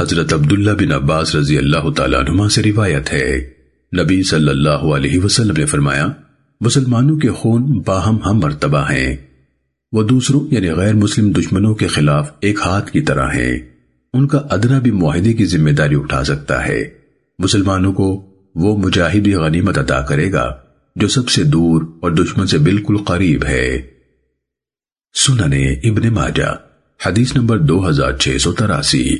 حضرت عبداللہ بن عباس رضی اللہ تعالیٰ عنہ سے روایت ہے۔ نبی صلی اللہ علیہ وسلم نے فرمایا، مسلمانوں کے خون باہم ہم مرتبہ ہیں۔ وہ دوسروں یعنی غیر مسلم دشمنوں کے خلاف ایک ہاتھ کی طرح ہیں۔ ان کا ادنا بھی معاہدے کی ذمہ داری اٹھا سکتا ہے۔ مسلمانوں کو وہ مجاہد غنیمت ادا کرے گا، جو سب سے دور اور دشمن سے بالکل قریب ہے۔ سننے ابن ماجہ، حدیث نمبر دو ہزار چھ سو تراسی۔